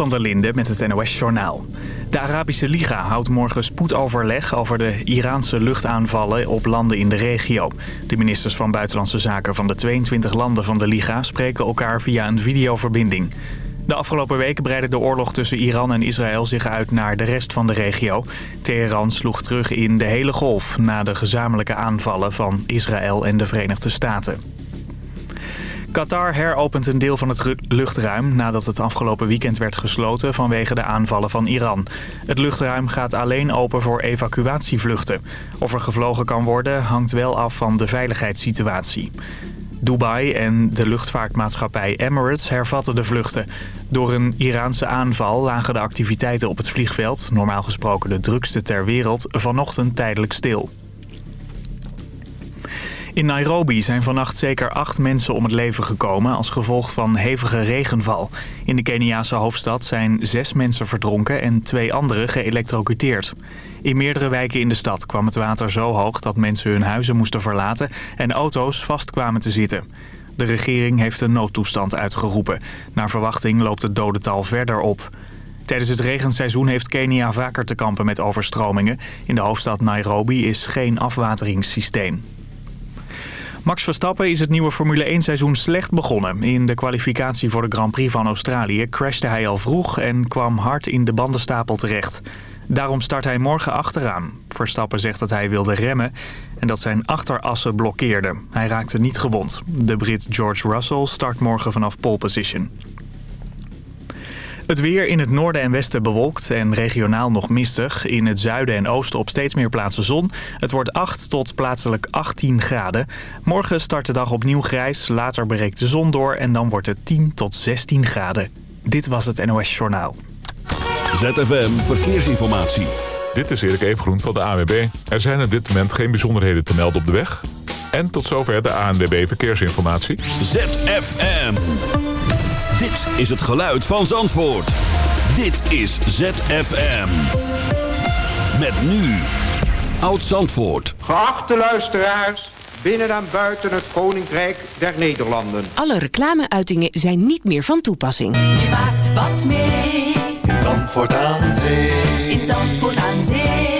van der Linde met het NOS-journaal. De Arabische Liga houdt morgen spoedoverleg over de Iraanse luchtaanvallen op landen in de regio. De ministers van Buitenlandse Zaken van de 22 landen van de Liga spreken elkaar via een videoverbinding. De afgelopen weken breidde de oorlog tussen Iran en Israël zich uit naar de rest van de regio. Teheran sloeg terug in de hele golf na de gezamenlijke aanvallen van Israël en de Verenigde Staten. Qatar heropent een deel van het luchtruim nadat het afgelopen weekend werd gesloten vanwege de aanvallen van Iran. Het luchtruim gaat alleen open voor evacuatievluchten. Of er gevlogen kan worden hangt wel af van de veiligheidssituatie. Dubai en de luchtvaartmaatschappij Emirates hervatten de vluchten. Door een Iraanse aanval lagen de activiteiten op het vliegveld, normaal gesproken de drukste ter wereld, vanochtend tijdelijk stil. In Nairobi zijn vannacht zeker acht mensen om het leven gekomen als gevolg van hevige regenval. In de Keniaanse hoofdstad zijn zes mensen verdronken en twee anderen geëlectrocuteerd. In meerdere wijken in de stad kwam het water zo hoog dat mensen hun huizen moesten verlaten en auto's vast kwamen te zitten. De regering heeft een noodtoestand uitgeroepen. Naar verwachting loopt het dodental verder op. Tijdens het regenseizoen heeft Kenia vaker te kampen met overstromingen. In de hoofdstad Nairobi is geen afwateringssysteem. Max Verstappen is het nieuwe Formule 1-seizoen slecht begonnen. In de kwalificatie voor de Grand Prix van Australië crashte hij al vroeg en kwam hard in de bandenstapel terecht. Daarom start hij morgen achteraan. Verstappen zegt dat hij wilde remmen en dat zijn achterassen blokkeerden. Hij raakte niet gewond. De Brit George Russell start morgen vanaf pole position. Het weer in het noorden en westen bewolkt en regionaal nog mistig. In het zuiden en oosten op steeds meer plaatsen zon. Het wordt 8 tot plaatselijk 18 graden. Morgen start de dag opnieuw grijs. Later breekt de zon door en dan wordt het 10 tot 16 graden. Dit was het NOS Journaal. ZFM Verkeersinformatie. Dit is Erik Evengroen van de AWB. Er zijn op dit moment geen bijzonderheden te melden op de weg. En tot zover de ANWB Verkeersinformatie. ZFM. Dit is het geluid van Zandvoort. Dit is ZFM. Met nu. Oud Zandvoort. Geachte luisteraars, binnen en buiten het Koninkrijk der Nederlanden. Alle reclameuitingen zijn niet meer van toepassing. Je maakt wat mee. In Zandvoort aan Zee. In Zandvoort aan Zee.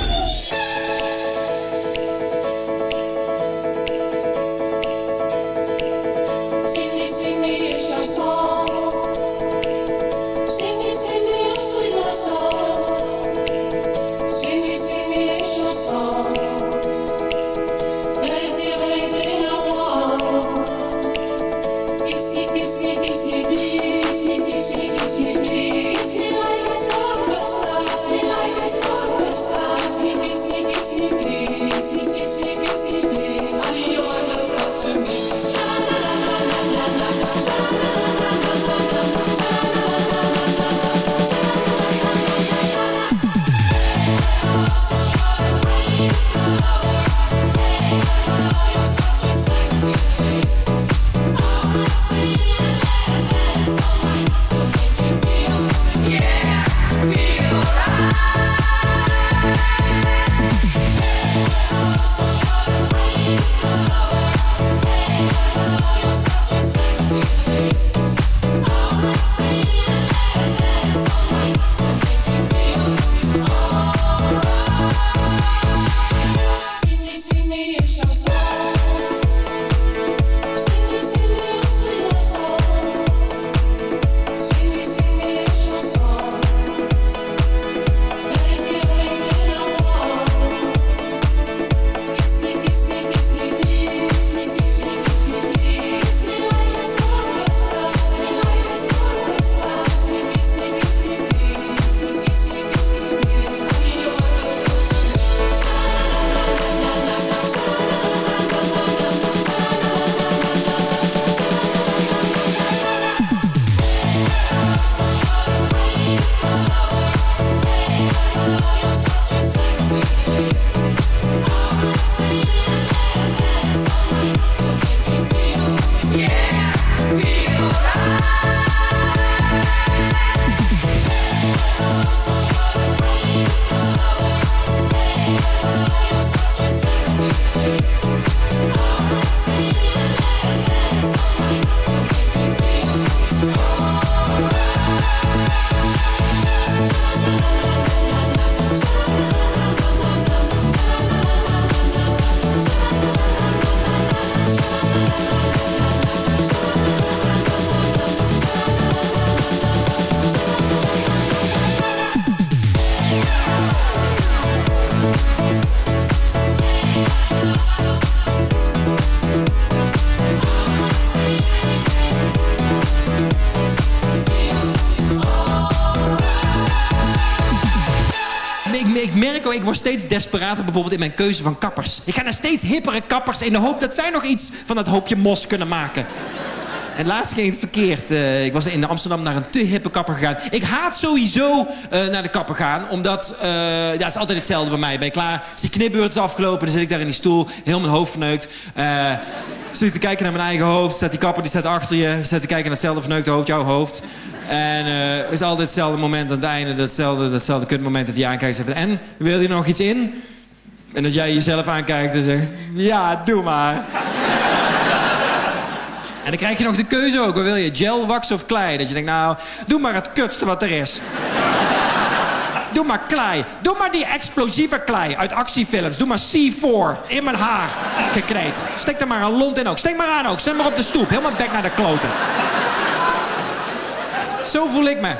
Steeds desperater bijvoorbeeld in mijn keuze van kappers. Ik ga naar steeds hippere kappers in de hoop dat zij nog iets van dat hoopje mos kunnen maken. En laatst ging het verkeerd. Eh, ik was in Amsterdam naar een te hippe kapper gegaan. Ik haat sowieso eh, naar de kapper gaan. Omdat, uh, ja, het is altijd hetzelfde bij mij. Ben je klaar? Is die knipbeurt is afgelopen. Dan zit ik daar in die stoel. Heel mijn hoofd verneukt. zit ik te kijken naar mijn eigen hoofd. Staat die kapper die staat achter je. Zit te kijken naar hetzelfde verneukte hoofd, jouw hoofd. En het is altijd hetzelfde moment aan het einde. Datzelfde, datzelfde kutmoment dat hij aankijkt. Zegt, en, wil je nog iets in? En dat jij jezelf aankijkt en zegt... Ja, doe maar. En dan krijg je nog de keuze ook. Wil je? Gel, wax of klei? Dat je denkt, nou, doe maar het kutste wat er is. Doe maar klei. Doe maar die explosieve klei uit actiefilms. Doe maar C4 in mijn haar gekneed. Stek er maar een lont in ook. Steek maar aan ook. Zet maar op de stoep. Helemaal bek naar de kloten. Zo voel ik me.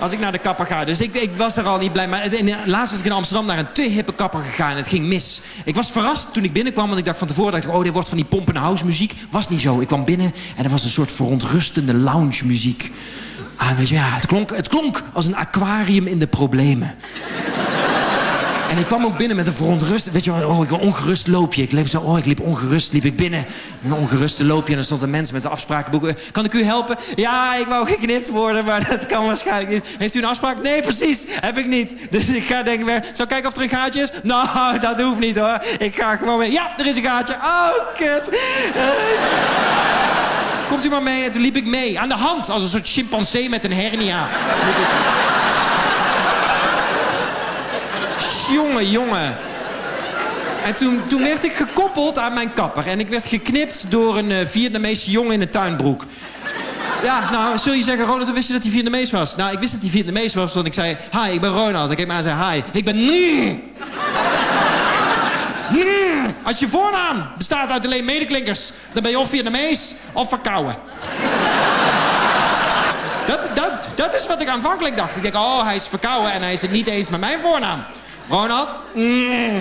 Als ik naar de kapper ga. Dus ik, ik was er al niet blij. Maar laatst was ik in Amsterdam naar een te hippe kapper gegaan. Het ging mis. Ik was verrast toen ik binnenkwam. Want ik dacht van tevoren, dacht oh, dit wordt van die pompende house muziek. Was niet zo. Ik kwam binnen en er was een soort verontrustende lounge muziek. Ah, ja, het klonk, het klonk als een aquarium in de problemen. En ik kwam ook binnen met een verontrust. Weet je wel, oh, ik een ongerust loopje. Ik liep zo, oh, ik liep ongerust, liep ik binnen. Een ongeruste loopje en er stond een mens met de afsprakenboeken. Kan ik u helpen? Ja, ik wou geknipt worden, maar dat kan waarschijnlijk niet. Heeft u een afspraak? Nee, precies. Heb ik niet. Dus ik ga denken, weer, zal kijken of er een gaatje is? Nou, dat hoeft niet hoor. Ik ga gewoon mee. Ja, er is een gaatje. Oh, kut. Komt u maar mee. En toen liep ik mee. Aan de hand, als een soort chimpansee met een hernia. Jongen, jongen. En toen, toen werd ik gekoppeld aan mijn kapper. En ik werd geknipt door een uh, Vietnamese jongen in een tuinbroek. Ja, nou, zul je zeggen, Ronald, wist je dat hij Vietnamees was? Nou, ik wist dat hij Vietnamees was, want ik zei... Hi, ik ben Ronald. Ik keek me aan en zei, hi, ik ben... Als je voornaam bestaat uit alleen medeklinkers... dan ben je of Vietnamees of verkouden. dat, dat, dat is wat ik aanvankelijk dacht. Ik denk, oh, hij is verkouden en hij is het niet eens met mijn voornaam. Ronald? Mm.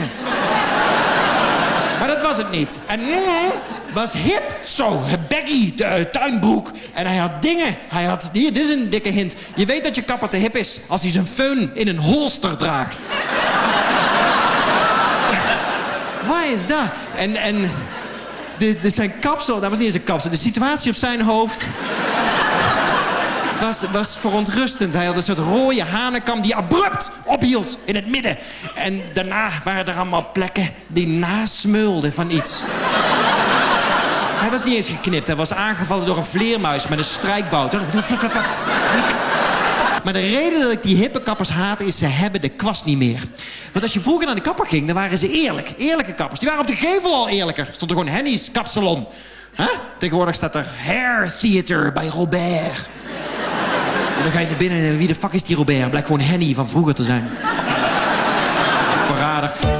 maar dat was het niet. En mm, was hip, zo, baggy, de, tuinbroek. En hij had dingen. Hij had, hier, dit is een dikke hint. Je weet dat je kapper te hip is als hij zijn föhn in een holster draagt. Waar is dat? En, en de, zijn kapsel, dat was niet eens een kapsel. De situatie op zijn hoofd was, was verontrustend. Hij had een soort rode hanenkam die abrupt ophield in het midden. En daarna waren er allemaal plekken die nasmeulden van iets. Hij was niet eens geknipt. Hij was aangevallen door een vleermuis met een strijkbout. Maar de reden dat ik die hippe kappers haat is... ze hebben de kwast niet meer. Want als je vroeger naar de kapper ging, dan waren ze eerlijk. Eerlijke kappers. Die waren op de gevel al eerlijker. Stond er gewoon Henny's kapsalon. Huh? Tegenwoordig staat er Hair Theater bij Robert. Dan ga je naar binnen en wie de fuck is die Robert? Blijkt gewoon Henny van vroeger te zijn. Verrader.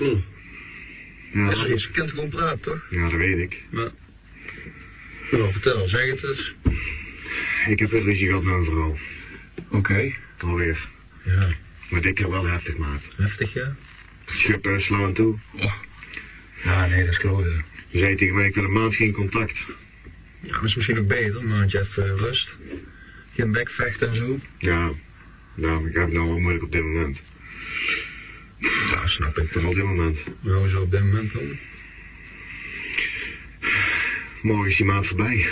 Of niet? Ja, je kent, gewoon praten, toch? ja, dat weet ik. Maar... Nou, vertel, zeg het eens. Ik heb weer ruzie gehad met mijn vrouw. Oké. Alweer. Ja, Maar dit keer wel heftig, maat. heftig, ja? Schip uh, slaan toe. Ja, nee, dat is kloten. Ze zei tegen mij, ik wil een maand geen contact. Ja, dat is misschien ook beter, een maandje even eh, rust. Geen bekvechten en zo. Ja, nou, ik heb het nou wel moeilijk op dit moment. Ja, snap ik. Vooral op dit moment. Maar hoezo op dit moment dan? Morgen is die maand voorbij.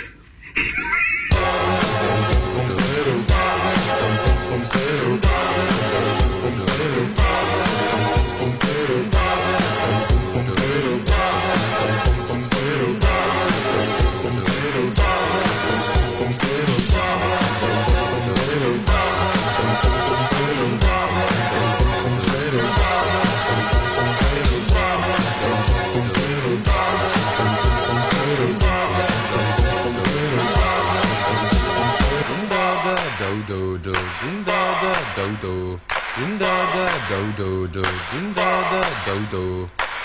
Din da da do do do din da da do do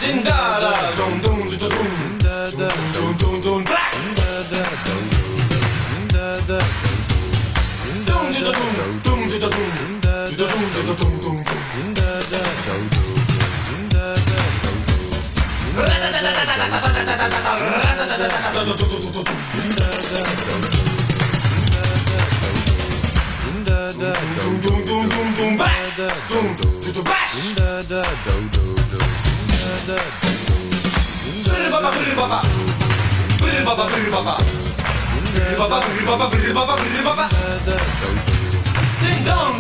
din da da dum dum dum dum din da da dum dum dum din da da do do din da da din dum dum dum dum dum din da da dum dum dum din da da do do din da da do do din da da do do da Ding dong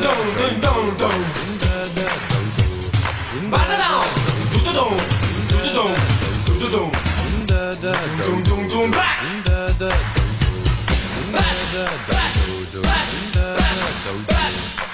dong, ding dong dong. Ba da dong, do do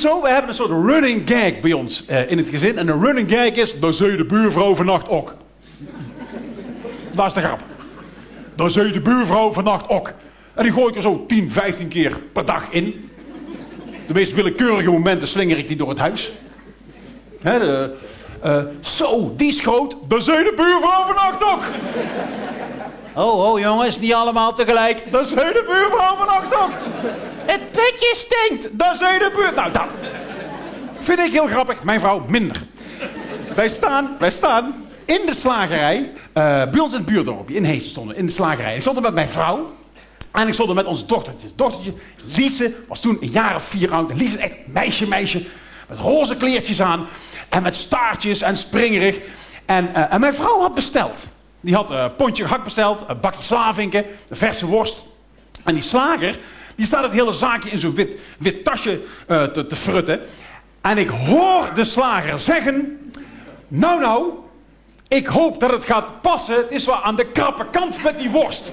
Zo? We hebben een soort running gag bij ons eh, in het gezin. En een running gag is, dan zei de buurvrouw vannacht ook. Dat is de grap. Dan zei de buurvrouw vannacht ook. En die gooi ik er zo 10, 15 keer per dag in. De meest willekeurige momenten slinger ik die door het huis. Hè, de, eh, zo, die is groot. Dan zei de buurvrouw vannacht ook. Oh, oh jongens, niet allemaal tegelijk. Dan zei de buurvrouw vannacht ook. Het putje stinkt. Dan zei de buur... Nou, dat vind ik heel grappig. Mijn vrouw minder. Wij staan, wij staan in de slagerij. eh, bij ons in het buurdorpje, in Hees stonden, in de slagerij. Ik stond er met mijn vrouw. En ik stond er met onze dochtertje. Dochtertje, Liese, was toen een jaar of vier oud. Liese is echt meisje, meisje. Met roze kleertjes aan. En met staartjes en springerig. En, eh, en mijn vrouw had besteld. Die had een pontje gehakt besteld. Een bakje slavinken. Een verse worst. En die slager, die staat het hele zaakje in zo'n wit, wit tasje eh, te, te frutten. En ik hoor de slager zeggen... Nou, nou, ik hoop dat het gaat passen. Het is wel aan de krappe kant met die worst.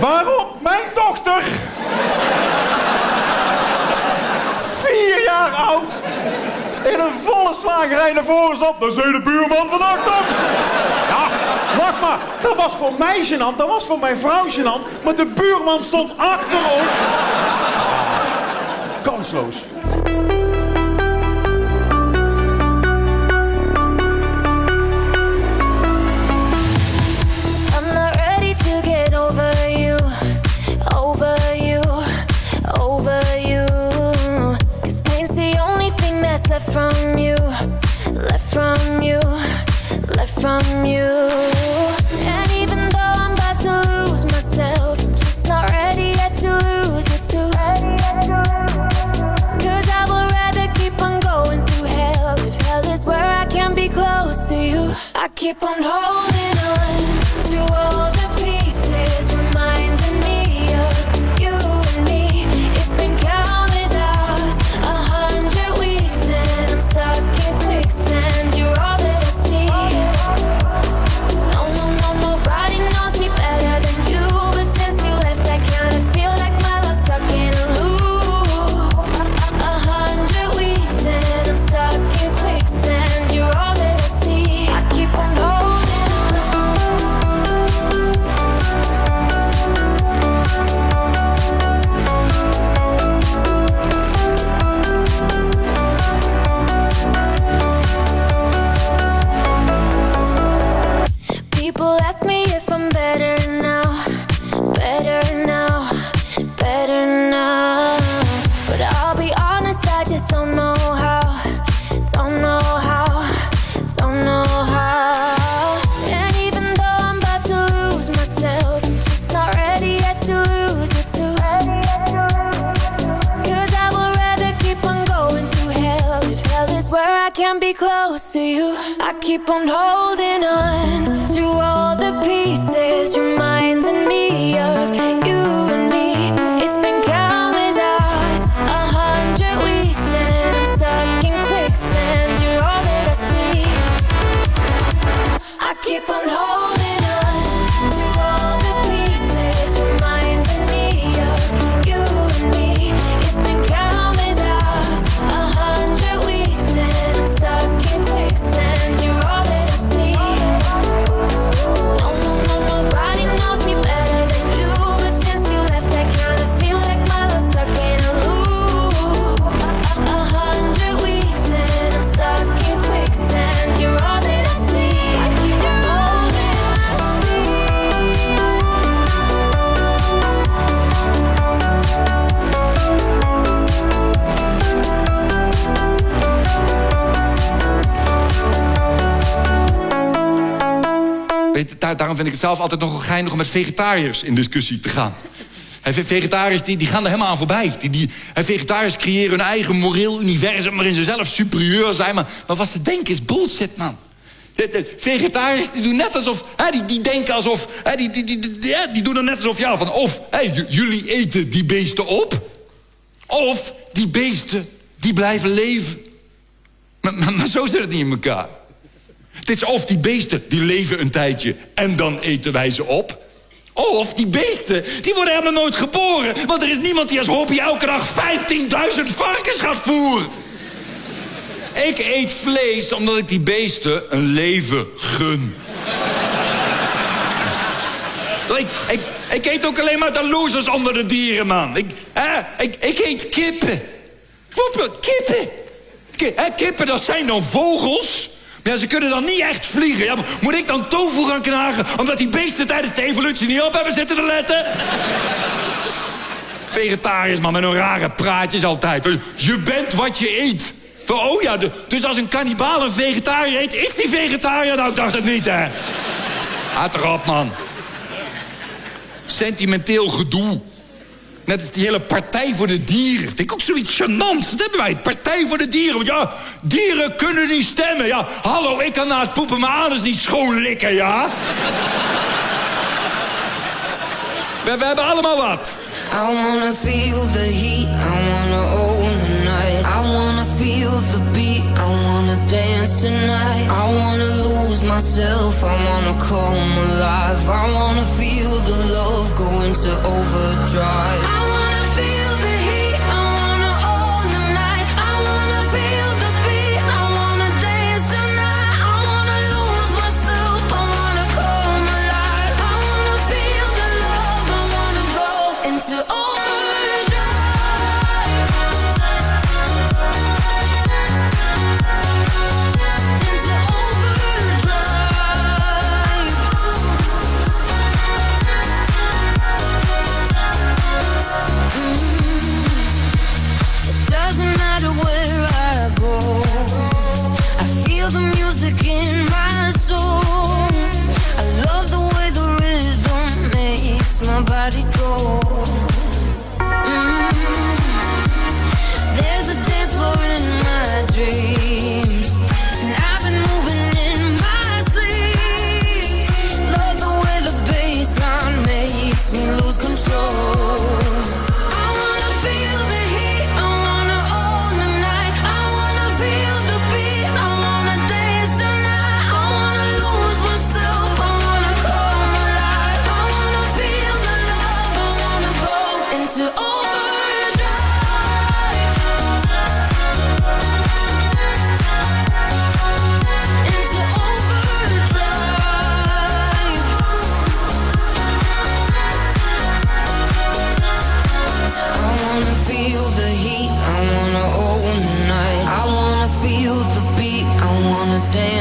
Waarop mijn dochter... Vier jaar oud... In een volle slagerij naar voren zat. Dan zei de buurman vannacht op. Ja, wacht maar. Dat was voor mij gênant. Dat was voor mijn vrouw gênant. Maar de buurman stond achter ons. Kansloos. Left from you, left from you, left from you. And even though I'm about to lose myself, I'm just not ready yet to lose you too. 'Cause I would rather keep on going through hell if hell is where I can be close to you. I keep on holding daarom vind ik het zelf altijd nogal geinig om met vegetariërs in discussie te gaan. Vegetariërs die, gaan er helemaal aan voorbij. Die, die, vegetariërs creëren hun eigen moreel universum... waarin ze zelf superieur zijn. Maar, wat ze denken is bullshit, man. Vegetariërs die doen net alsof... Hè, die, die denken alsof... Hè, die, die, die, die, doen er net alsof... Ja, van of jullie eten die beesten op... of die beesten die blijven leven. Maar, maar, maar zo zit het niet in elkaar. Het is of die beesten, die leven een tijdje en dan eten wij ze op. Of die beesten, die worden helemaal nooit geboren. Want er is niemand die als hobby elke dag 15.000 varkens gaat voeren. Ik eet vlees omdat ik die beesten een leven gun. ik, ik, ik eet ook alleen maar de losers onder de dieren, man. Ik, hè, ik, ik eet kippen. Kippen. Ki- hè, kippen, dat zijn dan vogels. Maar ja, ze kunnen dan niet echt vliegen. Moet ik dan tofu gaan knagen... omdat die beesten tijdens de evolutie niet op hebben zitten te letten? Vegetariërs, man, met een rare praatjes altijd. Je bent wat je eet. Oh ja, dus als een kannibaal een vegetariër eet... is die vegetariër? Nou, ik dacht het niet, hè. Haat erop, man. Sentimenteel gedoe. Net als die hele Partij voor de Dieren. Vind ik ook zoiets gênants. Dat hebben wij, Partij voor de Dieren. Want ja, dieren kunnen niet stemmen. Ja, hallo, ik kan na het poepen mijn anus niet schoonlikken, ja? we, we hebben allemaal wat. I wanna feel the heat, I wanna feel the beat, I wanna dance tonight. I wanna lose myself, I wanna come alive. I wanna feel the love go into overdrive.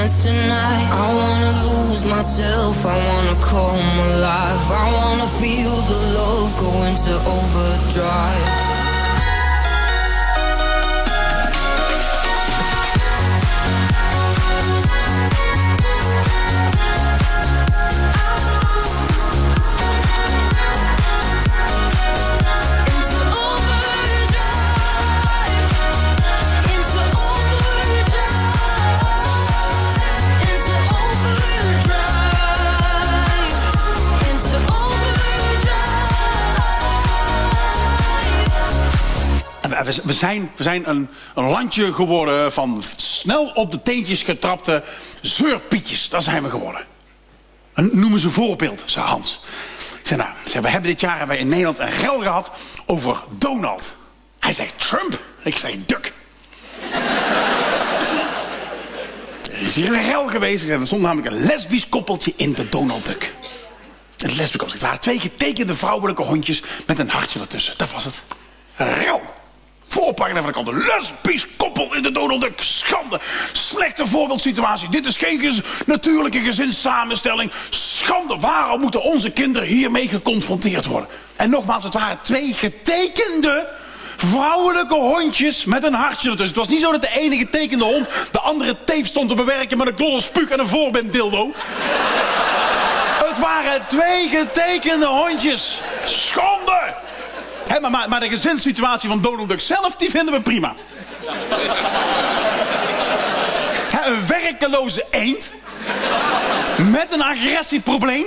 Dance tonight. I wanna lose myself, I wanna come alive. I wanna feel the love go into overdrive. We- zijn, we zijn een, landje geworden van snel op de teentjes getrapte zeurpietjes. Dat zijn we geworden. En eens een voorbeeld, zei Hans. Ik zei, nou, zei, we hebben dit jaar in Nederland een gel gehad over Donald. Hij zegt Trump. Ik zeg Duck. er is hier een gel geweest. Er stond namelijk een lesbisch koppeltje in de Donald Duck. Het lesbisch. Het waren twee getekende vrouwelijke hondjes met een hartje ertussen. Dat was het. Rel. Voorpagina van de kant. Lesbisch koppel in de Donald Duck. Schande. Slechte voorbeeldsituatie. Dit is geen gez- natuurlijke gezinssamenstelling. Schande. Waarom moeten onze kinderen hiermee geconfronteerd worden? En nogmaals, het waren twee getekende vrouwelijke hondjes met een hartje ertussen. Het was niet zo dat de ene getekende hond de andere teef stond te bewerken met een klolle spuug en een voorbenddildo. Het waren twee getekende hondjes. Schande! Maar, maar, de gezinssituatie van Donald Duck zelf, die vinden we prima. Een werkeloze eend. Met een agressieprobleem.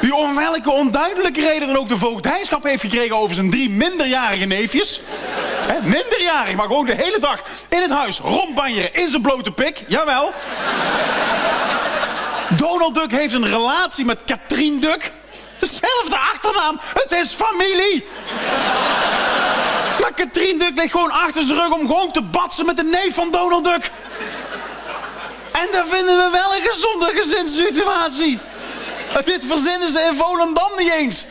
Die om welke onduidelijke reden dan ook de voogdijschap heeft gekregen over zijn drie minderjarige neefjes. Minderjarig, maar gewoon de hele dag in het huis rondbanjeren in zijn blote pik. Jawel. Donald Duck heeft een relatie met Katrien Duck. Dezelfde achternaam. Het is familie. Maar Katrien Duck ligt gewoon achter zijn rug om gewoon te batsen met de neef van Donald Duck. En dat vinden we wel een gezonde gezinssituatie. Dit verzinnen ze in Volendam niet eens.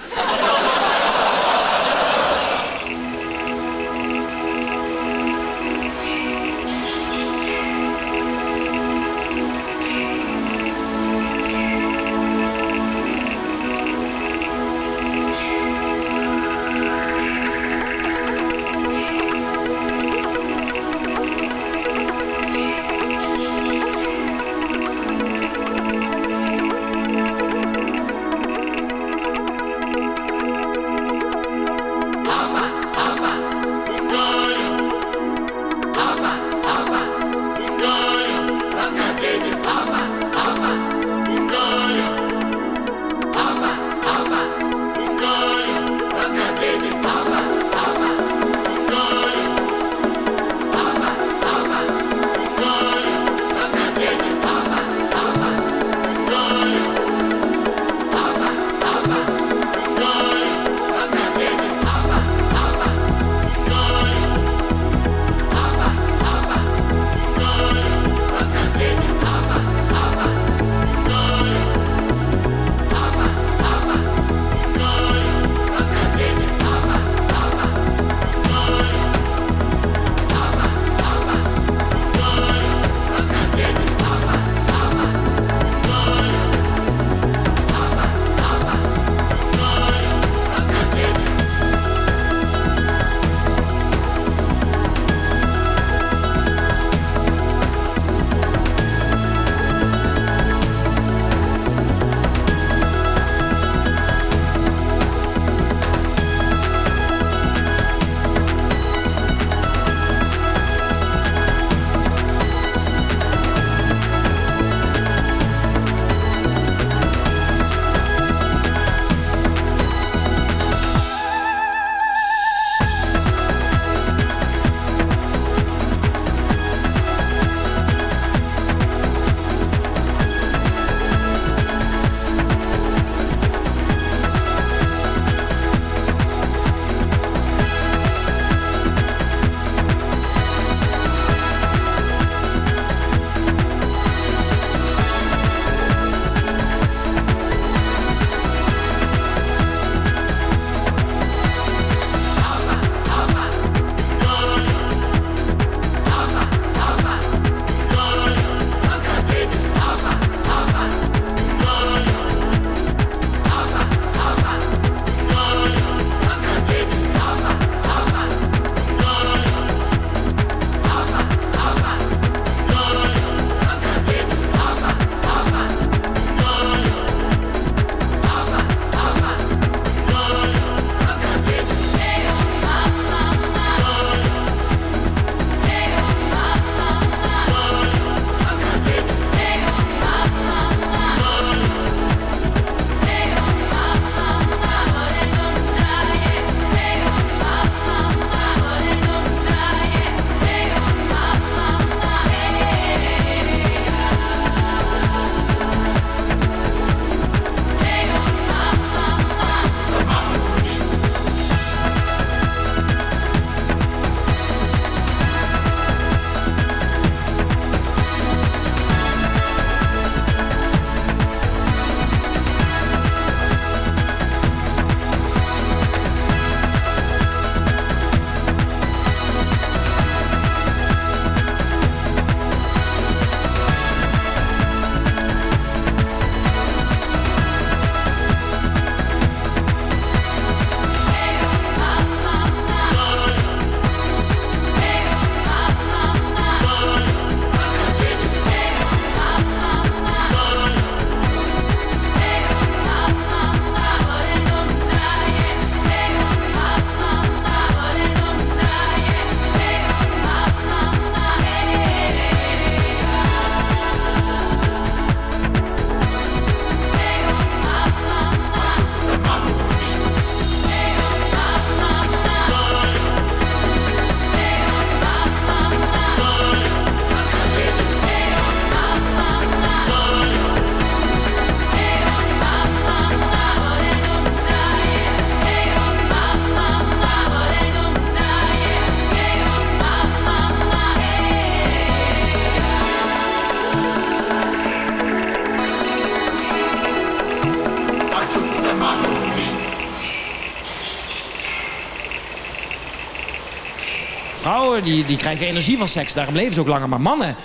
Die, die krijgen energie van seks. Daarom leven ze ook langer. Maar mannen,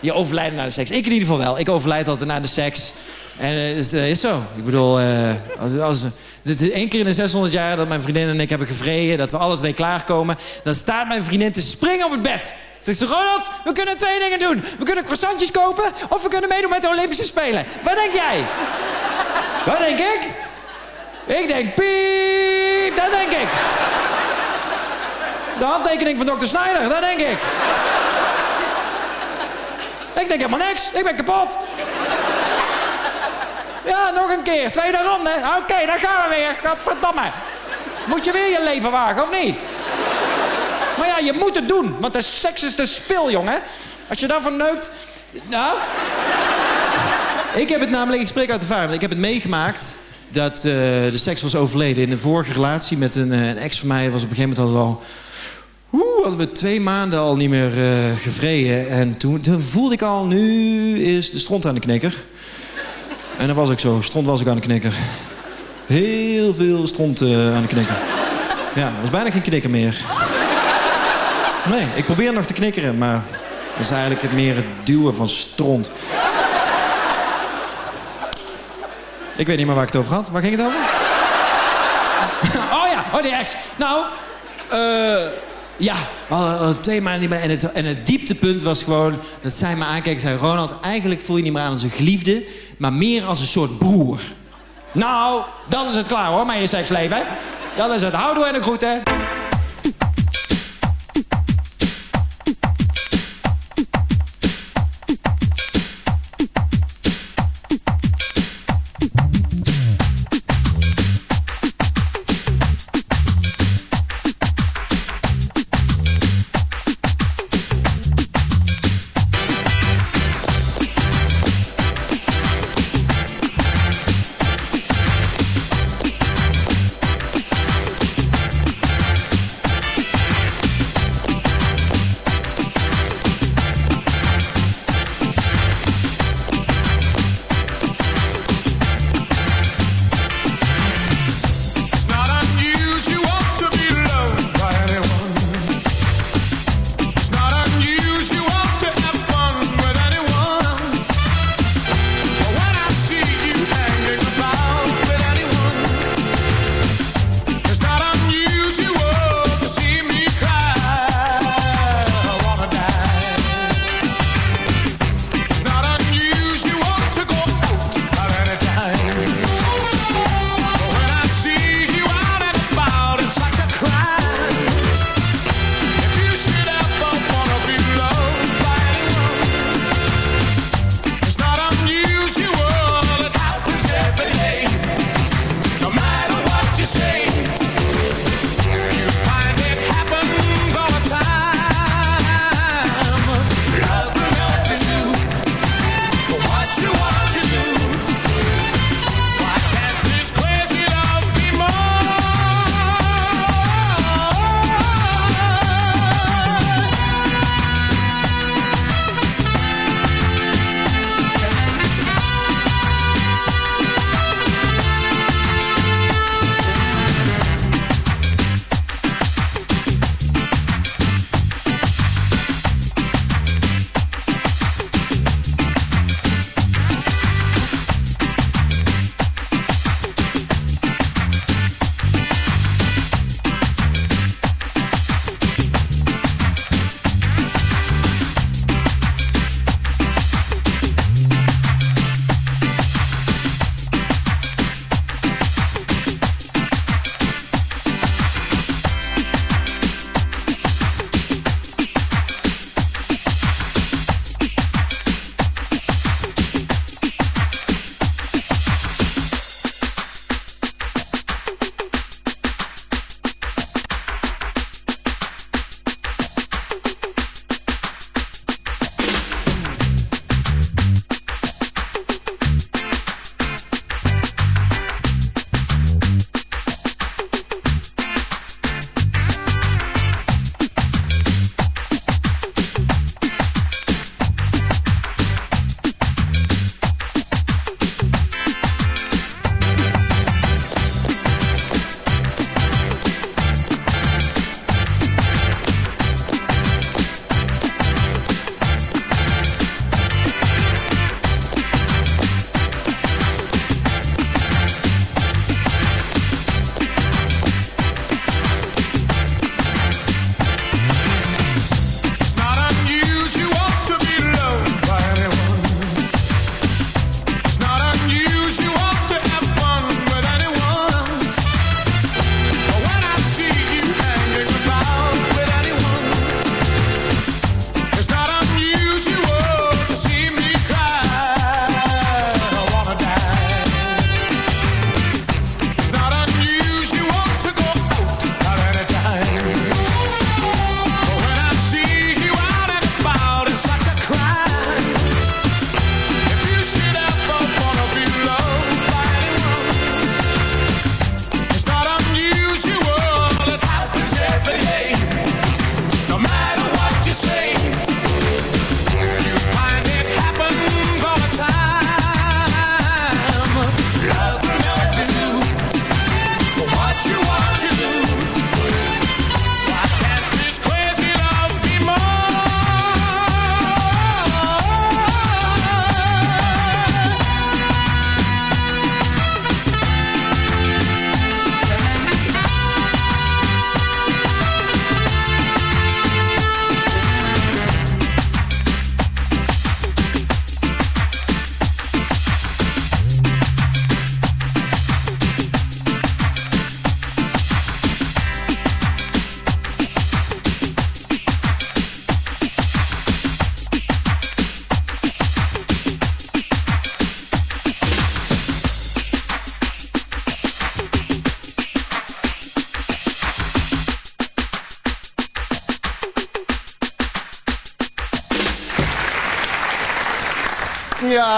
die overlijden na de seks. Ik in ieder geval wel. Ik overlijd altijd na de seks. En het is, eh, is zo. Ik bedoel, eh, als, als, dit is één keer in de 600 jaar dat mijn vriendin en ik hebben gevreden... dat we alle twee klaarkomen. Dan staat mijn vriendin te springen op het bed. Zegt ze, Ronald, we kunnen twee dingen doen. We kunnen croissantjes kopen of we kunnen meedoen met de Olympische Spelen. Wat denk jij? Wat denk ik? Ik denk piep, dat denk ik. De handtekening van dokter Snyder, dat denk ik. Ik denk helemaal niks. Ik ben kapot. Ja, nog een keer. Tweede ronde. Oké, dan gaan we weer. Godverdamme. Moet je weer je leven wagen, of niet? Maar ja, je moet het doen. Want de seks is de spil, jongen. Als je daarvan neukt... Nou... Ik heb het namelijk... Ik spreek uit ervaring. Ik heb het meegemaakt dat eh, de seks was overleden. In een vorige relatie met een, eh, een ex van mij... was op een gegeven moment al... Oeh, hadden we twee maanden al niet meer eh, gevreden. En toen, voelde ik al... Nu is de stront aan de knikker. En dat was ik zo. Stront was ik aan de knikker. Heel veel stront eh, aan de knikker. Ja, er was bijna geen knikker meer. Nee, ik probeer nog te knikkeren, maar dat is eigenlijk het meer het duwen van stront. Ik weet niet meer waar ik het over had. Waar ging het over? oh ja, oh die ex. Nou, eh... ja, we al twee maanden niet meer. En het, en het dieptepunt was gewoon dat zij me aankeek en zei... Ronald, eigenlijk voel je niet meer aan als een geliefde... maar meer als een soort broer. Nou, dan is het klaar hoor, met je seksleven. Dan is het houdoe en de groeten.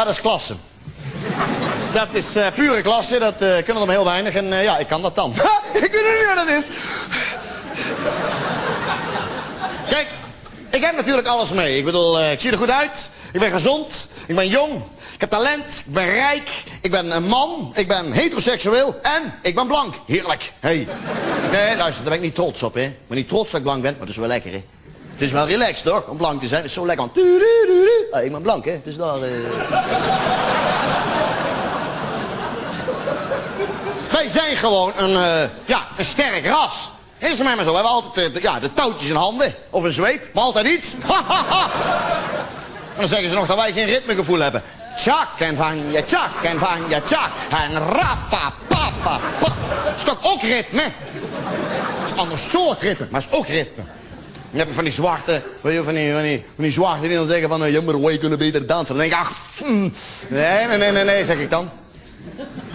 Dat is klasse. Dat is eh, pure klasse, dat eh, kunnen er maar heel weinig. En eh, ja, ik kan dat dan. Ha, ik weet niet wat dat is. Kijk, ik heb natuurlijk alles mee. Ik bedoel, ik zie er goed uit. Ik ben gezond. Ik ben jong. Ik heb talent. Ik ben rijk. Ik ben een man. Ik ben heteroseksueel. En ik ben blank. Heerlijk. Hey. Nee, luister, daar ben ik niet trots op, hè. Ik ben niet trots dat ik blank ben, maar het is wel lekker, hè. Het is wel relaxed, hoor, om blank te zijn. Het is zo lekker. Want... Ah, ik ben blank, hè. Dus daar... eh. Wij zijn gewoon een, eh, ja, een sterk ras. Is mij maar zo. We hebben altijd eh, ja, de touwtjes in handen. Of een zweep, maar altijd iets. en dan zeggen ze nog dat wij geen ritmegevoel hebben. Tjak en van je tjak en van je tjak. En rappa, papa, pa. is toch ook ritme? Is een ander soort ritme, maar is ook ritme. Dan heb je van die zwarte, je, van die, van die, van die zwarte die dan zeggen van... eh, Ja, maar wij kunnen beter dansen. Dan denk ik, ach, hm. nee, nee, nee, nee, nee, zeg ik dan.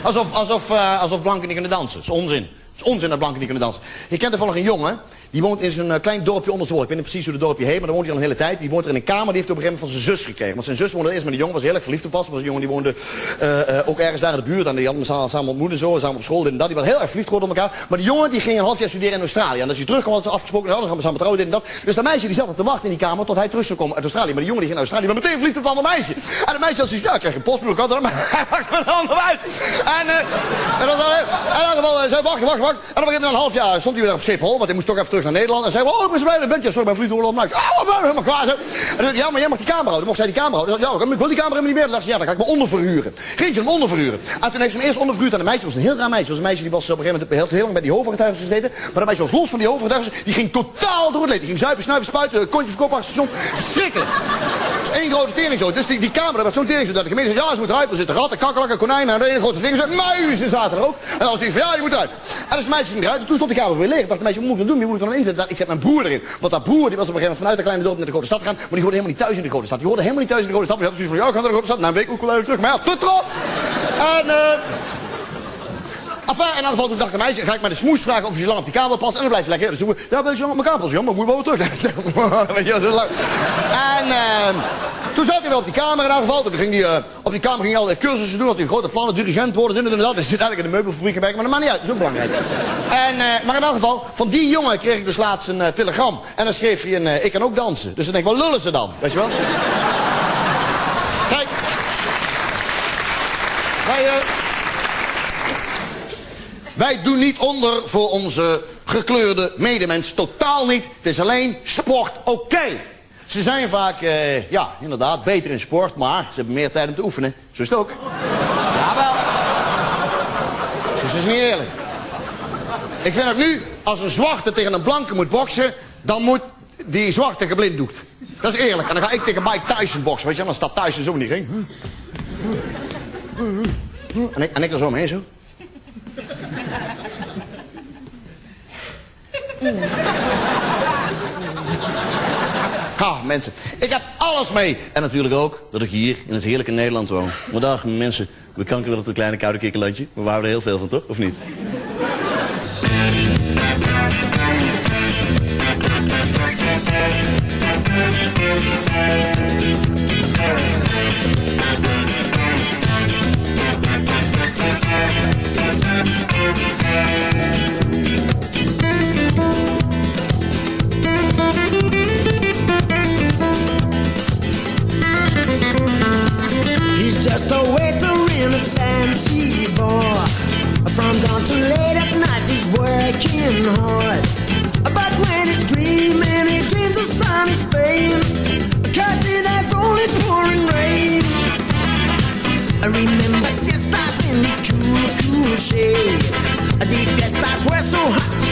Alsof, alsof, eh, alsof blanken niet kunnen dansen. Dat is onzin. Het is onzin dat blanken niet kunnen dansen. Ik ken toevallig een jongen, die woont in zo'n eh, klein dorpje onder Zwolle. Ik weet niet precies hoe het dorpje heet, maar daar woont hij al een hele tijd. Die woont er in een kamer, die heeft op een gegeven moment van zijn zus gekregen. Want zijn zus woonde eerst met die jongen, was heel erg verliefd op pas. was een jongen die woonde eh, eh, ook ergens daar in de buurt. En die hadden samen, samen ontmoet en zo, samen op school, dit en dat. Die waren heel erg verliefd geworden op elkaar. Maar die jongen die ging een half jaar studeren in Australië. En als hij terugkwam, hadden ze afgesproken, dan gaan we samen trouwen, dit en dat. Dus dat meisje die zat op te wachten in die kamer tot hij terug zou komen uit Australië. Maar die jongen die ging naar Australië, maar meteen verliefd op een meisje. En dat meisje had zoiets, ja, ik krijg een er maar hij maakt me een ander. En, eh, en dan, in ieder zei, wacht, wacht, wacht. En dan een half jaar, stond hij weer op Schiphol, want hij moest toch even terug naar Nederland. En zei, oh, ik ben blij dat je sorry, ik geworden op een meisje. Oh, ik helemaal klaar. En zei, ja, maar jij mag die kamer houden. Dan mocht zij die kamer houden. Ja, ik wil die kamer helemaal niet meer. Dan dacht ze, ja, dan ga ik me onderverhuren. Ging ze hem onderverhuren. En toen heeft ze hem eerst onderverhuurd aan een meisje. Was een heel raar meisje. Was een meisje die was op een gegeven moment heel, lang bij die hoofdgetuigers gezeten. Maar dat meisje was los van die hoofdgetuigers. Die ging totaal door het leed. Die ging zuipen, snuiven, spuiten, kontje verkopen achter station. Verschrikkelijk. Dat is één grote zo. Dus die, die kamer, dat was zo'n zo. Dat de gemeente zei, ja, ze moet eruit. Er zitten ratten, kakkelakken, konijnen. En een grote zo. Muizen zaten er ook. En als die van, ja, je moet eruit. En dus het meisje ging eruit. En toen stond die kamer weer leeg. Ik dacht, de meisje, wat moet ik doen? Wie moet ik zet mijn broer erin. Want dat broer, die was op een gegeven moment vanuit de kleine dorp naar de grote stad gegaan. Maar die hoorde helemaal niet thuis in de grote stad. Die hoorde helemaal niet thuis in de grote stad. Maar die had zoiets van, ja, ik ga naar de grote stad. Na een week ook wel terug. Maar ja, te trots. En, eh... Enfin, in ieder geval toen dacht ik, meisje, ga ik maar de smoes vragen of je zo lang op die kamer wil passen. En dan blijf je lekker. Dus ja, ben je lang op mijn passen? Ja, maar moet je wel terug. En uh, toen zat hij weer op die kamer in ieder geval. Toen ging hij, uh, op die kamer ging hij allerlei cursussen doen. Had hij grote plannen, dirigent worden, dit en dat. Hij zit eigenlijk in de meubelfabriek gewerkt, maar dat maakt niet uit. Dat is ook belangrijk. En, uh, maar in ieder geval, van die jongen kreeg ik dus laatst een uh, telegram. En dan schreef hij een, ik kan ook dansen. Dus dan denk ik, wat lullen ze dan? Weet je wel? Kijk. Wij, wij doen niet onder voor onze gekleurde medemens. Totaal niet. Het is alleen sport oké. Ze zijn vaak, uh, ja, inderdaad, beter in sport, maar ze hebben meer tijd om te oefenen. Zo is het ook. Jawel. Dus dat is niet eerlijk. Ik vind ook nu, als een zwarte tegen een blanke moet boksen, dan moet die zwarte geblinddoekt. Dat is eerlijk. En dan ga ik tegen Mike Tyson boksen, weet je, dan staat Tyson zo niet ging. En ik, en ik er zo omheen zo. Ha, mensen. Ik heb alles mee. En natuurlijk ook dat ik hier in het heerlijke Nederland woon. Maar dag, mensen. We kanken wel op het kleine koude kikkerlandje. We houden er heel veel van, toch? Of niet? Cause it has only pouring rain. Oh. hot.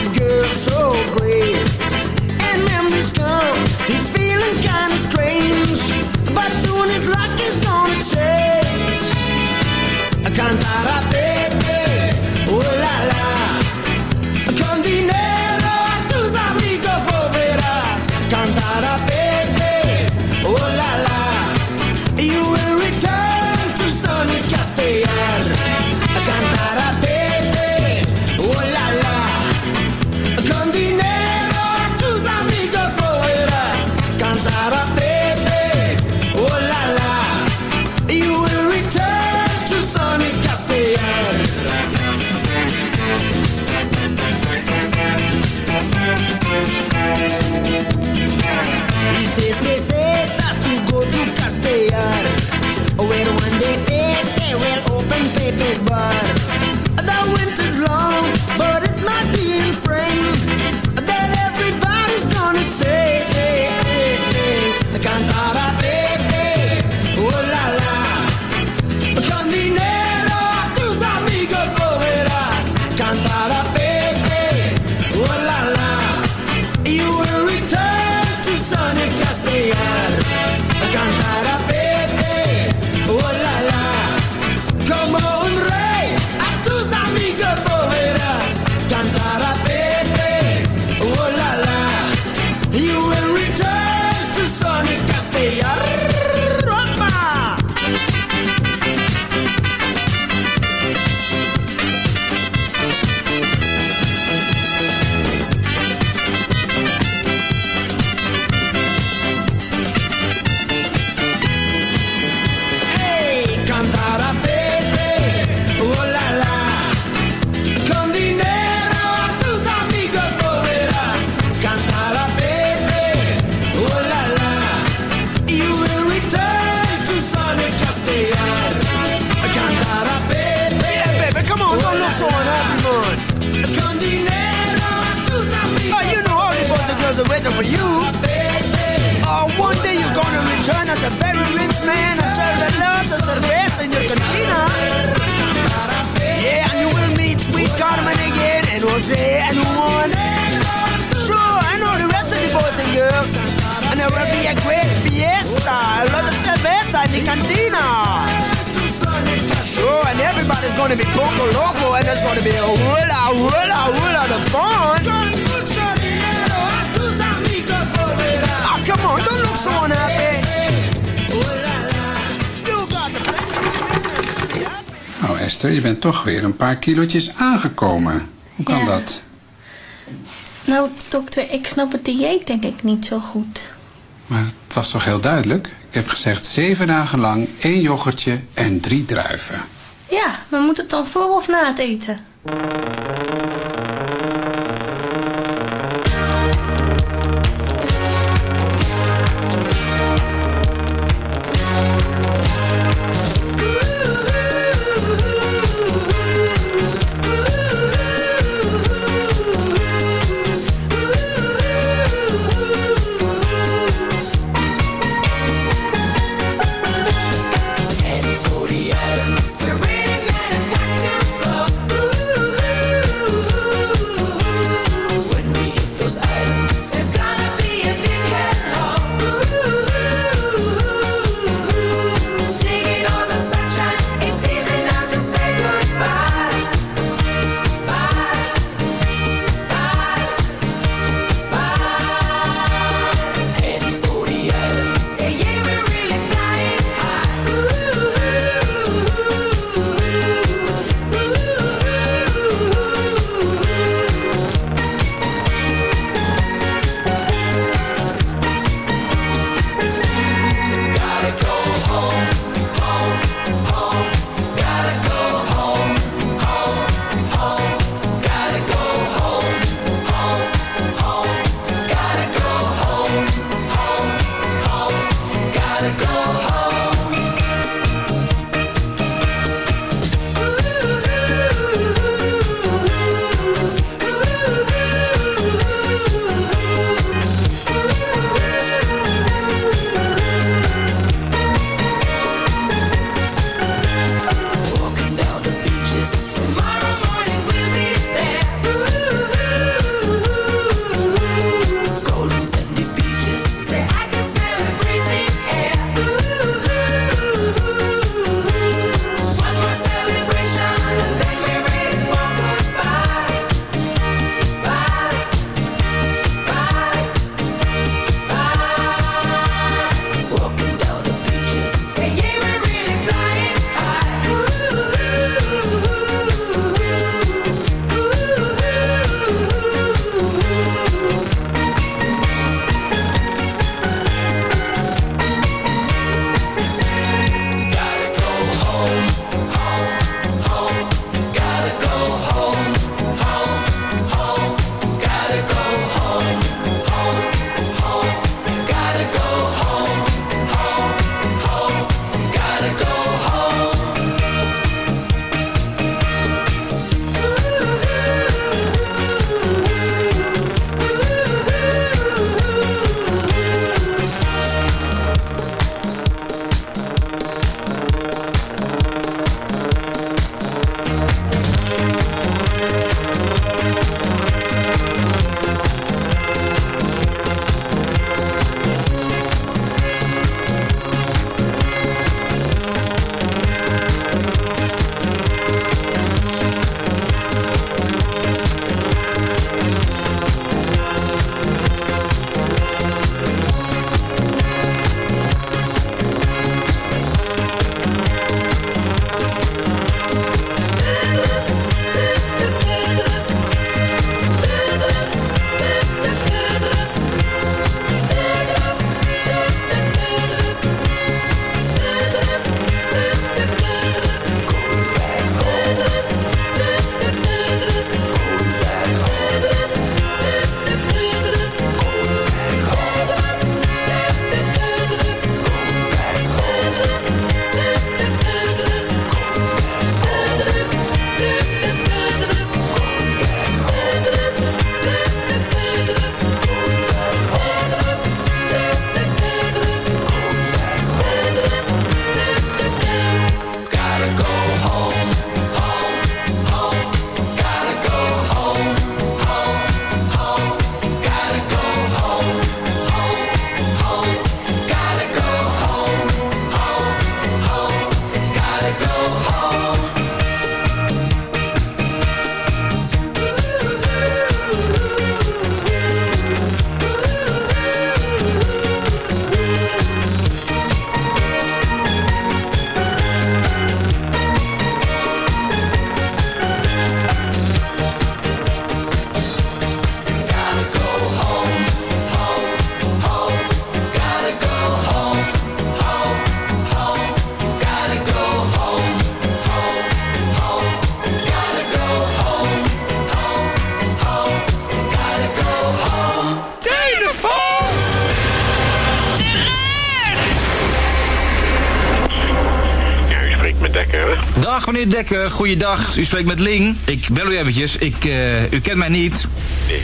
Een paar kilootjes aangekomen. Hoe kan Ja. dat? Nou, dokter, ik snap het dieet denk ik niet zo goed. Maar het was toch heel duidelijk? Ik heb gezegd zeven dagen lang één yoghurtje en drie druiven. Ja, maar moet het dan voor of na het eten? Meneer Dekker, goeiedag. U spreekt met Ling. Ik bel u eventjes. Ik, eh, u kent mij niet.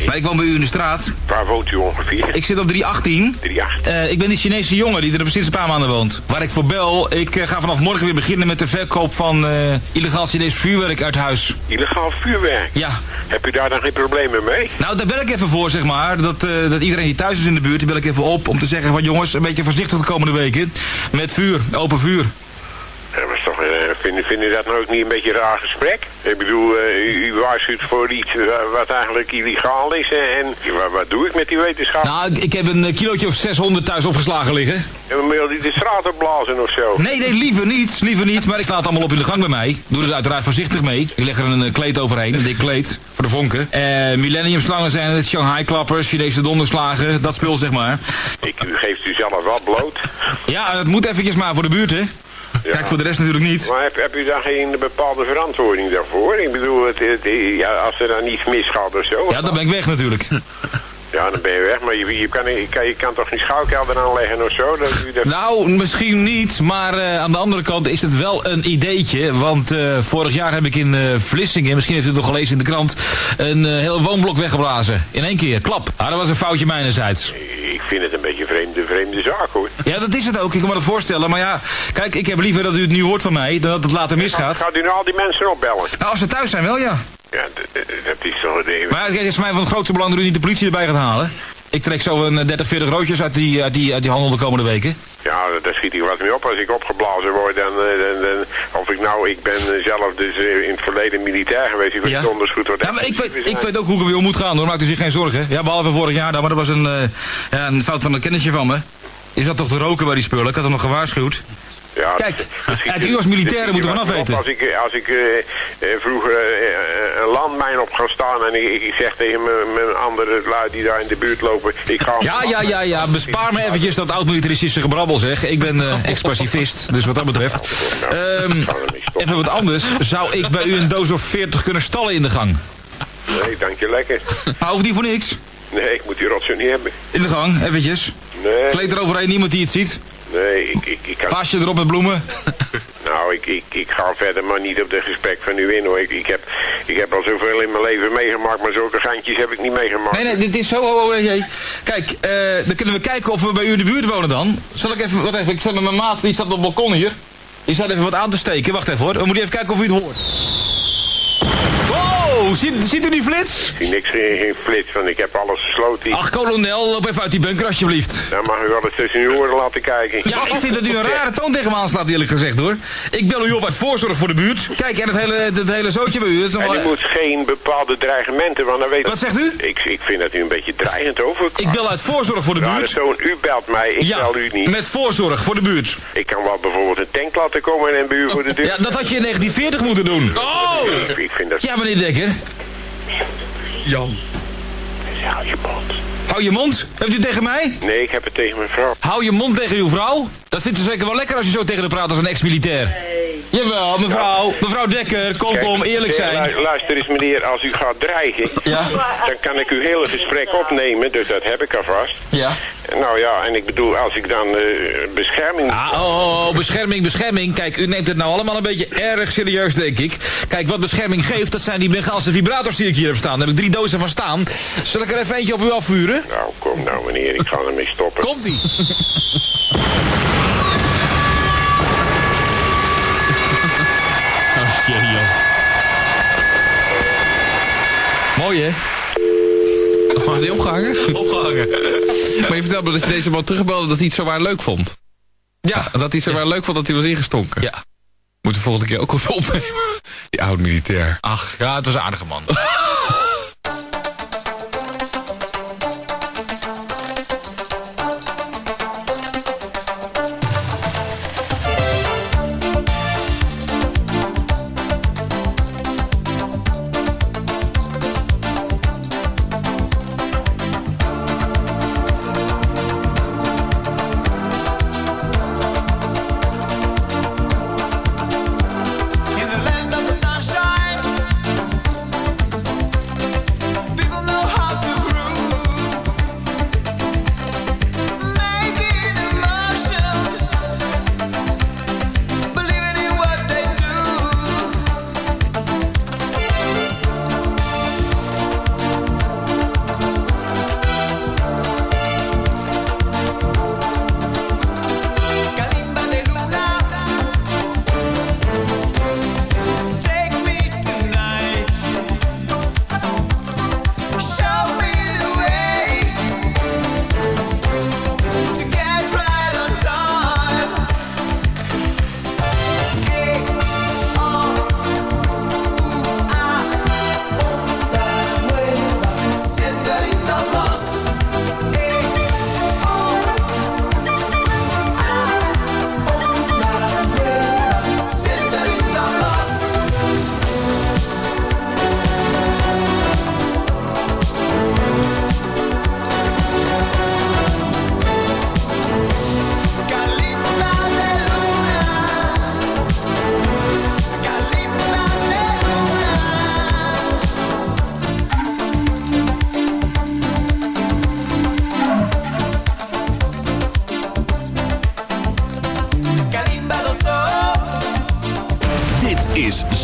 Maar ik woon bij u in de straat. Waar woont u ongeveer? Ik zit op 318. 318. Eh, ik ben die Chinese jongen die er sinds een paar maanden woont. Waar ik voor bel, ik eh, ga vanaf morgen weer beginnen met de verkoop van illegaal Chinees vuurwerk uit huis. Illegaal vuurwerk? Ja. Heb u daar dan geen problemen mee? Nou, daar bel ik even voor, zeg maar. Dat, dat iedereen die thuis is in de buurt, die bel ik even op om te zeggen van jongens, een beetje voorzichtig de komende weken. Met vuur, open vuur. Ja, maar is toch, vinden, vinden u dat nou ook niet een beetje een raar gesprek? Ik bedoel, eh, u, u waarschuwt voor iets eh, wat eigenlijk illegaal is. En wat, wat doe ik met die wetenschap? Nou, ik, ik heb een eh, kilootje of 600 thuis opgeslagen liggen. En wil die de straat opblazen of zo? Nee, nee, liever niet. Liever niet. Maar ik laat het allemaal op in de gang bij mij. Doe er uiteraard voorzichtig mee. Ik leg er een kleed overheen. Een dik kleed. Voor de vonken. Millennium slangen zijn het. Shanghai klappers. Chinese donderslagen. Dat spul zeg maar. Ik, u geeft u zelf wel bloot. Ja, het moet eventjes maar voor de buurt hè. Kijk, voor de rest natuurlijk niet. Maar heb, heb u daar geen bepaalde verantwoording daarvoor? Ik bedoel, het, het- ja, als er dan iets misgaat of zo. Ja, dan ben ik weg natuurlijk. Ja, dan ben je weg. Maar je, je, kan, je, kan, je kan toch geen schouwkelder aanleggen of zo? Dat. Nou, misschien niet, maar eh, aan de andere kant is het wel een ideetje. Want eh, vorig jaar heb ik in eh, Vlissingen, misschien heeft u het nog gelezen in de krant, een heel woonblok weggeblazen. In één keer, klap. Ah, dat was een foutje mijnerzijds. Ik vind het een beetje een vreemde, vreemde zaak, hoor. Ja, dat is het ook. Ik kan me dat voorstellen. Maar ja, kijk, ik heb liever dat u het nu hoort van mij, dan dat het later misgaat. Gaat u nou al die mensen opbellen? Nou, als ze thuis zijn wel, ja. Ja, d- dat is toch... de- Maar het is voor mij van het grootste belang dat u niet de politie erbij gaat halen. Ik trek zo een eh, 30, 40 roodjes uit die, uit die, uit die handel de komende weken. Ja, daar schiet ik wat mee op. Als ik opgeblazen word, dan, eh, dan, dan- Of ik nou, ik ben eh, zelf dus eh, in het verleden militair geweest. Ik weet Ja. donders goed wat Ja, maar ik weet, ik weet ook hoe ik er weer om moet gaan hoor, maakt u zich geen zorgen. Ja, behalve vorig jaar dan, maar dat was een, eh, een fout van een kennisje van me. Is dat toch te roken bij die spullen? Ik had hem nog gewaarschuwd. Ja, Kijk, er- u als militair dat moet er schiet vanaf weten. Als ik, eh, als ik eh, eh, vroeger een landmijn op ga staan en ik, ik zeg tegen mijn- andere lui die daar in de buurt lopen, ik ga... Ja, ja, ja, ja, bespaar me eventjes dat oud-militaristische gebrabbel zeg. Ik ben eh ex-pacifist, dus wat dat betreft. Ehm, even wat anders. Zou ik bij u een doos of 40 kunnen stallen in de gang? Nee, dank je lekker. Hoeft niet voor niks. Nee, ik moet die rotzooi niet hebben. In de gang, eventjes. Nee. Kleed eroverheen, niemand die het ziet. Nee, ik, ik, ik kan... Vaasje erop met bloemen. Nou, ik, ik, ik ga verder maar niet op de gesprek van u in hoor. Ik, ik, heb, ik heb al zoveel in mijn leven meegemaakt, maar zulke geintjes heb ik niet meegemaakt. Nee, nee, dit is zo... Oh, oh, jee. Kijk, eh, dan kunnen we kijken of we bij u in de buurt wonen dan. Zal ik even... Wat even, ik zet met mijn maat, die staat op het balkon hier. Die staat even wat aan te steken. Wacht even hoor. We moeten even kijken of u het hoort. Ziet, ziet u die flits? Ik zie niks, geen, geen flits, want ik heb alles gesloten. Ach, kolonel, loop even uit die bunker alsjeblieft. Dan mag u wel eens tussen uw oren laten kijken. Ja, ik vind dat u een rare toon tegen me aanslaat, eerlijk gezegd hoor. Ik bel u op uit voorzorg voor de buurt. Kijk, en het hele, het hele zootje bij u. Is En u moet geen bepaalde dreigementen, want dan weet Wat zegt u? Ik, ik vind dat u een beetje dreigend overkomt. Ik bel uit voorzorg voor de buurt. zo'n u belt mij, ik Ja, bel u niet. met voorzorg voor de buurt. Ik kan wel bijvoorbeeld een tank laten komen en bij u voor de deur. Ja, dat had je in 1940 moeten doen. Oh! Ik, ik vind dat... Ja, meneer Dekker. Jan. Hou je mond. Hou je mond. Hebt u tegen mij? Nee, ik heb het tegen mijn vrouw. Hou je mond tegen uw vrouw? Dat vindt ze zeker wel lekker als je zo tegen haar praat als een ex-militair. Jawel, mevrouw. Mevrouw Dekker, kom, Kijk, kom, eerlijk zijn. lu- Luister eens meneer, als u gaat dreigen, Ja. dan kan ik uw hele gesprek opnemen, dus dat heb ik alvast. Ja. Nou ja, en ik bedoel, als ik dan eh, bescherming... Ah, oh, oh, oh, bescherming, bescherming. Kijk, u neemt het nou allemaal een beetje erg serieus, denk ik. Kijk, wat bescherming geeft, dat zijn die Bengaalse vibrators die ik hier heb staan. Daar heb ik drie dozen van staan. Zal ik er even eentje op u afvuren? Nou, kom nou meneer, ik ga ermee stoppen. Komt-ie. Oh, jee, joh. Mooi, hè? Had hij opgehangen? Opgehangen. Maar je vertelde me dat je deze man terugbelde dat hij het zo waar leuk vond. Ja. Dat hij het zo waar leuk vond dat hij was ingestonken. Ja. Moet de volgende keer ook even opnemen. Die oud militair. Ach, ja, het was een aardige man.